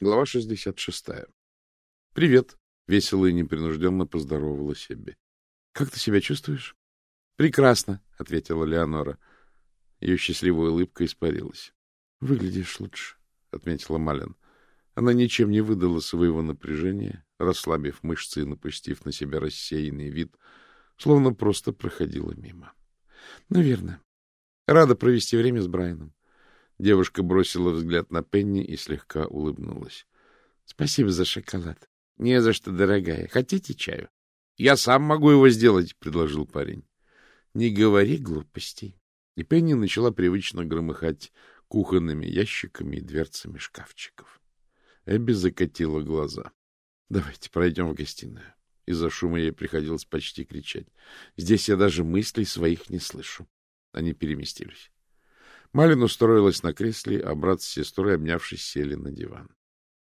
Глава 66. — Привет, — весело и непринужденно поздоровалась Эбби. — Как ты себя чувствуешь? — Прекрасно, — ответила Леонора. Ее счастливая улыбка испарилась. — Выглядишь лучше, — отметила Малин. Она ничем не выдала своего напряжения, расслабив мышцы и напустив на себя рассеянный вид, словно просто проходила мимо. — Наверное. Рада провести время с Брайаном. Девушка бросила взгляд на Пенни и слегка улыбнулась. — Спасибо за шоколад. — Не за что, дорогая. Хотите чаю? — Я сам могу его сделать, — предложил парень. — Не говори глупостей. И Пенни начала привычно громыхать кухонными ящиками и дверцами шкафчиков. Эбби закатила глаза. — Давайте пройдем в гостиную. Из-за шума ей приходилось почти кричать. Здесь я даже мыслей своих не слышу. Они переместились. Малин устроилась на кресле, а брат с сестрой, обнявшись, сели на диван.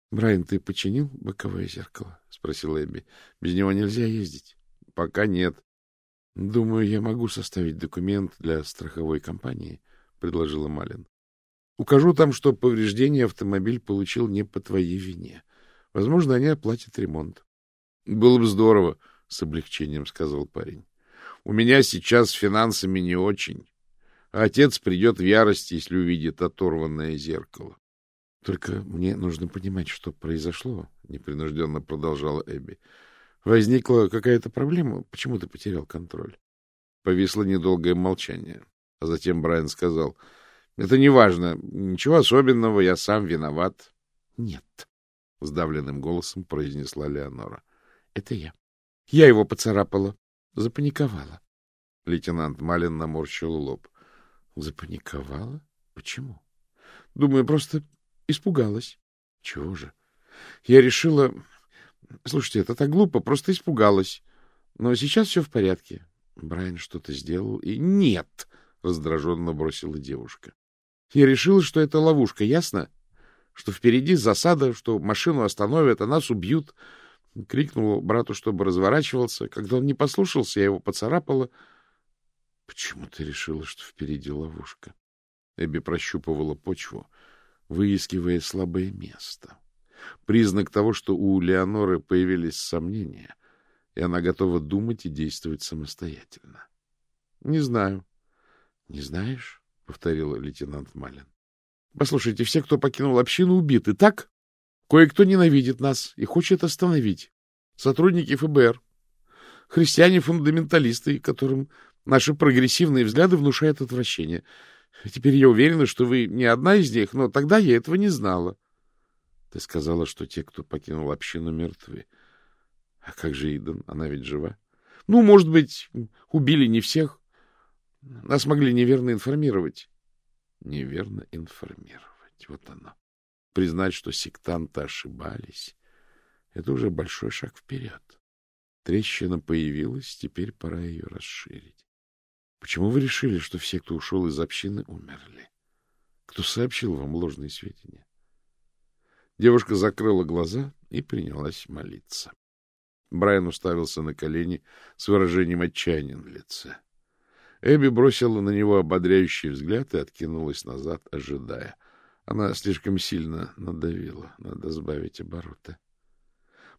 — Брайан, ты починил боковое зеркало? — спросила Эбби. — Без него нельзя ездить. — Пока нет. — Думаю, я могу составить документ для страховой компании, — предложила Малин. — Укажу там, что повреждение автомобиль получил не по твоей вине. Возможно, они оплатят ремонт. — Было бы здорово, — с облегчением сказал парень. — У меня сейчас с финансами не очень. Отец придет в ярость, если увидит оторванное зеркало. — Только мне нужно понимать, что произошло, — непринужденно продолжала Эбби. — Возникла какая-то проблема? Почему ты потерял контроль? Повисло недолгое молчание. А затем Брайан сказал, — Это не важно. Ничего особенного, я сам виноват. — Нет, — сдавленным голосом произнесла Леонора. — Это я. Я его поцарапала. Запаниковала. Лейтенант Малин наморщил лоб. Запаниковала? Почему? Думаю, просто испугалась. Чего же? Я решила... Слушайте, это так глупо, просто испугалась. Но сейчас все в порядке. Брайан что-то сделал и... Нет! Раздраженно бросила девушка. Я решила, что это ловушка, ясно? Что впереди засада, что машину остановят, а нас убьют. Крикнула брату, чтобы разворачивался. Когда он не послушался, я его поцарапала. Почему ты решила, что впереди ловушка? Эбби прощупывала почву, выискивая слабое место. Признак того, что у Леоноры появились сомнения, и она готова думать и действовать самостоятельно. — Не знаю. — Не знаешь? — повторила лейтенант Малин. — Послушайте, все, кто покинул общину, убиты, так? Кое-кто ненавидит нас и хочет остановить. Сотрудники ФБР, христиане-фундаменталисты, которым Наши прогрессивные взгляды внушают отвращение. Теперь я уверена, что вы не одна из них, но тогда я этого не знала. Ты сказала, что те, кто покинул общину, мертвы. А как же Иден? Она ведь жива. Ну, может быть, убили не всех. Нас могли неверно информировать. Неверно информировать. Вот оно. Признать, что сектанты ошибались, это уже большой шаг вперед. Трещина появилась, теперь пора ее расширить. Почему вы решили, что все, кто ушел из общины, умерли? Кто сообщил вам ложные сведения? Девушка закрыла глаза и принялась молиться. Брайан уставился на колени с выражением отчаяния на лице. Эбби бросила на него ободряющий взгляд и откинулась назад, ожидая. Она слишком сильно надавила. Надо сбавить обороты.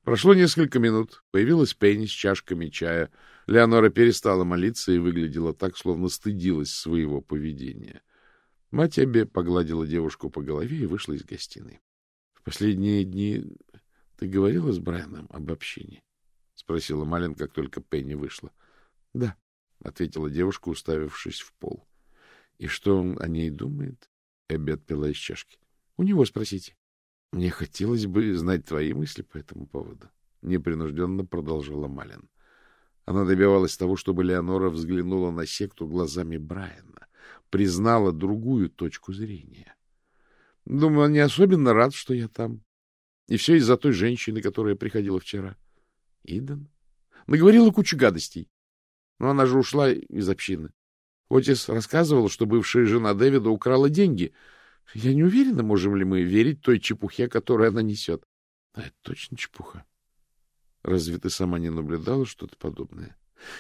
Прошло несколько минут. Появилась Пенни с чашками чая. Леонора перестала молиться и выглядела так, словно стыдилась своего поведения. Мать Эбби погладила девушку по голове и вышла из гостиной. — В последние дни ты говорила с Брайаном об общине? — спросила Малин, как только Пенни вышла. — Да, — ответила девушка, уставившись в пол. — И что он о ней думает? Эбби отпила из чашки. — У него спросите. — Мне хотелось бы знать твои мысли по этому поводу, — непринужденно продолжала Малин. Она добивалась того, чтобы Леонора взглянула на секту глазами Брайана, признала другую точку зрения. Думаю, он не особенно рад, что я там. И все из-за той женщины, которая приходила вчера. Иден? Наговорила кучу гадостей. Но она же ушла из общины. Отис рассказывал, что бывшая жена Дэвида украла деньги — я не уверена, можем ли мы верить той чепухе, которую она несет. А это точно чепуха. Разве ты сама не наблюдала что-то подобное?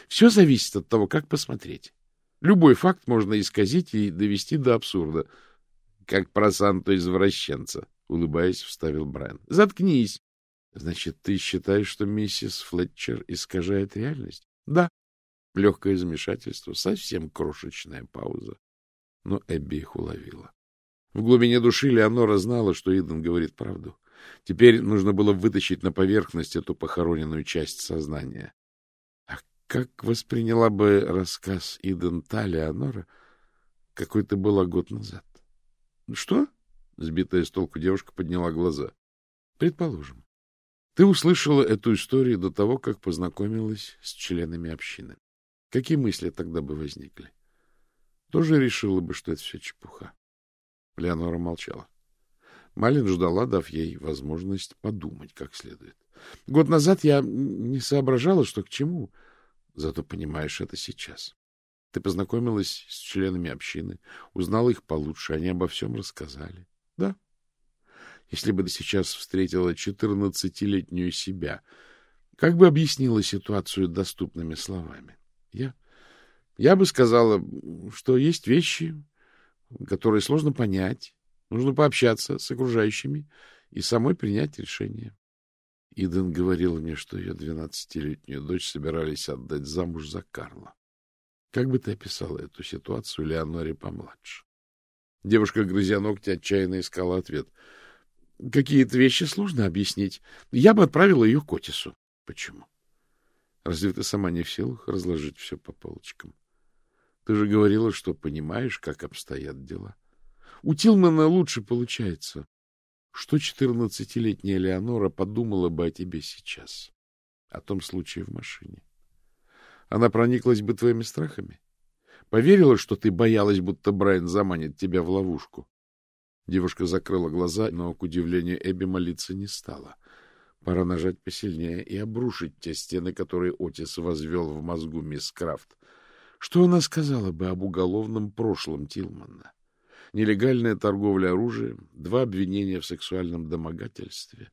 Все зависит от того, как посмотреть. Любой факт можно исказить и довести до абсурда. Как про Санту-извращенца, улыбаясь, вставил Брайан. — Заткнись! — Значит, ты считаешь, что миссис Флетчер искажает реальность? — Да. Легкое замешательство, совсем крошечная пауза. Но Эбби их уловила. В глубине души Леонора знала, что Иден говорит правду. Теперь нужно было вытащить на поверхность эту похороненную часть сознания. А как восприняла бы рассказ Иден та Леонора, какой-то была год назад? — Что? — сбитая с толку девушка подняла глаза. — Предположим. Ты услышала эту историю до того, как познакомилась с членами общины. Какие мысли тогда бы возникли? Тоже решила бы, что это все чепуха. Леонора молчала. Малин ждала, дав ей возможность подумать как следует. Год назад я не соображала, что к чему. Зато понимаешь это сейчас. Ты познакомилась с членами общины, узнала их получше, они обо всем рассказали. Да. Если бы ты сейчас встретила четырнадцатилетнюю себя, как бы объяснила ситуацию доступными словами? Я... Я бы сказала, что есть вещи, которые сложно понять, нужно пообщаться с окружающими и самой принять решение. Иден говорил мне, что ее двенадцатилетнюю дочь собирались отдать замуж за Карла. Как бы ты описала эту ситуацию Леоноре помладше? Девушка, грызя ногти, отчаянно искала ответ. Какие-то вещи сложно объяснить. Я бы отправила ее к Отису. Почему? Разве ты сама не в силах разложить все по полочкам? Ты же говорила, что понимаешь, как обстоят дела. У Тилмана лучше получается. Что четырнадцатилетняя Леонора подумала бы о тебе сейчас? О том случае в машине. Она прониклась бы твоими страхами? Поверила, что ты боялась, будто Брайан заманит тебя в ловушку? Девушка закрыла глаза, но, к удивлению, Эбби молиться не стала. Пора нажать посильнее и обрушить те стены, которые Отис возвел в мозгу мисс Крафт. Что она сказала бы об уголовном прошлом Тилмана? Нелегальная торговля оружием, два обвинения в сексуальном домогательстве.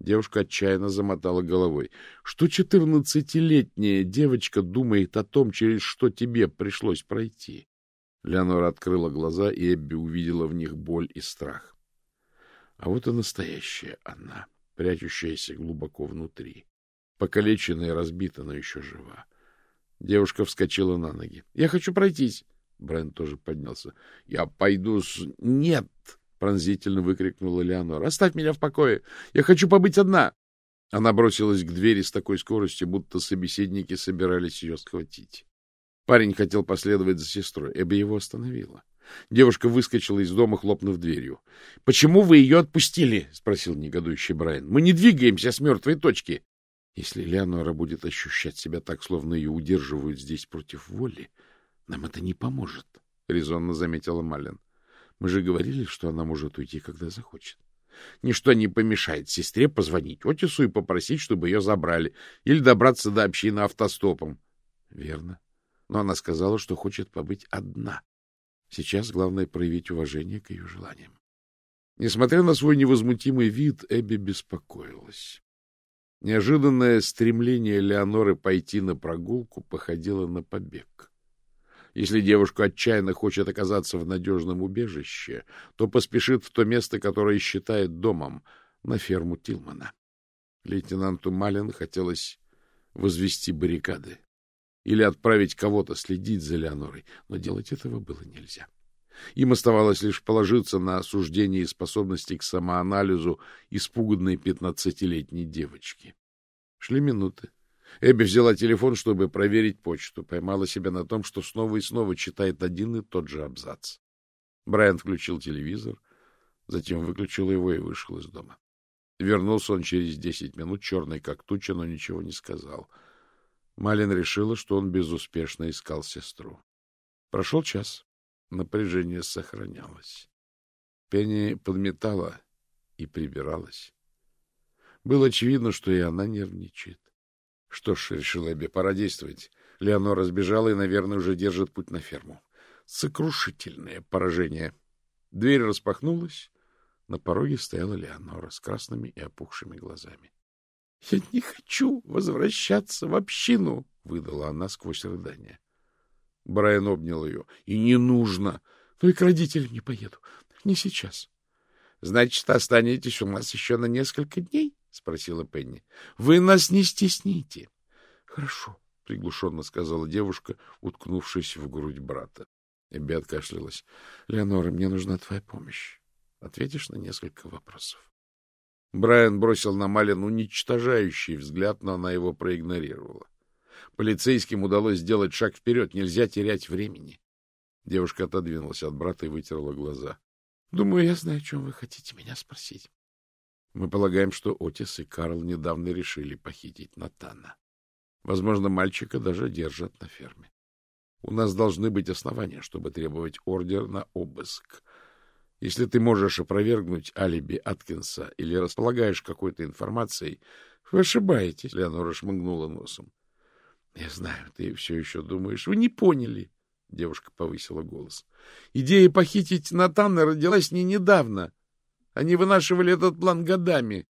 Девушка отчаянно замотала головой. Что четырнадцатилетняя девочка думает о том, через что тебе пришлось пройти? Леонора открыла глаза, и Эбби увидела в них боль и страх. А вот и настоящая она, прячущаяся глубоко внутри. Покалечена и разбита, но еще жива. Девушка вскочила на ноги. — Я хочу пройтись. Брайан тоже поднялся. — Я пойду с... — Нет! — пронзительно выкрикнула Леонора. — Оставь меня в покое! Я хочу побыть одна! Она бросилась к двери с такой скоростью, будто собеседники собирались ее схватить. Парень хотел последовать за сестрой. Эбби его остановила. Девушка выскочила из дома, хлопнув дверью. — Почему вы ее отпустили? — спросил негодующий Брайан. — Мы не двигаемся с мертвой точки. Если Леонора будет ощущать себя так, словно ее удерживают здесь против воли, нам это не поможет, — резонно заметила Малин. Мы же говорили, что она может уйти, когда захочет. Ничто не помешает сестре позвонить Отису и попросить, чтобы ее забрали, или добраться до общины автостопом. Верно. Но она сказала, что хочет побыть одна. Сейчас главное проявить уважение к ее желаниям. Несмотря на свой невозмутимый вид, Эбби беспокоилась. Неожиданное стремление Леоноры пойти на прогулку походило на побег. Если девушка отчаянно хочет оказаться в надежном убежище, то поспешит в то место, которое считает домом, на ферму Тилмана. Лейтенанту Малин хотелось возвести баррикады или отправить кого-то следить за Леонорой, но делать этого было нельзя. Им оставалось лишь положиться на осуждение и способности к самоанализу испуганной пятнадцатилетней девочки. Шли минуты. Эбби взяла телефон, чтобы проверить почту. Поймала себя на том, что снова и снова читает один и тот же абзац. Брайан включил телевизор, затем выключил его и вышел из дома. Вернулся он через десять минут, черный как туча, но ничего не сказал. Малин решила, что он безуспешно искал сестру. Прошел час. Напряжение сохранялось. Пенни подметала и прибиралась. Было очевидно, что и она нервничает. Что ж, решила Эбби, пора действовать. Леонора сбежала и, наверное, уже держит путь на ферму. Сокрушительное поражение. Дверь распахнулась. На пороге стояла Леонора с красными и опухшими глазами. — Я не хочу возвращаться в общину, — выдала она сквозь рыдание. Брайан обнял ее. — И не нужно. Ну и к родителям не поеду. Не сейчас. — Значит, останетесь у нас еще на несколько дней? — спросила Пенни. — Вы нас не стесните. — Хорошо, — приглушенно сказала девушка, уткнувшись в грудь брата. Эбби откашлялась. — Леонора, мне нужна твоя помощь. Ответишь на несколько вопросов. Брайан бросил на Малин уничтожающий взгляд, но она его проигнорировала. Полицейским удалось сделать шаг вперед. Нельзя терять времени. Девушка отодвинулась от брата и вытерла глаза. — Думаю, я знаю, о чем вы хотите меня спросить. Мы полагаем, что Отис и Карл недавно решили похитить Натана. Возможно, мальчика даже держат на ферме. У нас должны быть основания, чтобы требовать ордер на обыск. Если ты можешь опровергнуть алиби Аткинса или располагаешь какой-то информацией, вы ошибаетесь, — Леонора шмыгнула носом. — Я знаю, ты все еще думаешь. Вы не поняли, — девушка повысила голос. — Идея похитить Натана родилась не недавно. Они вынашивали этот план годами.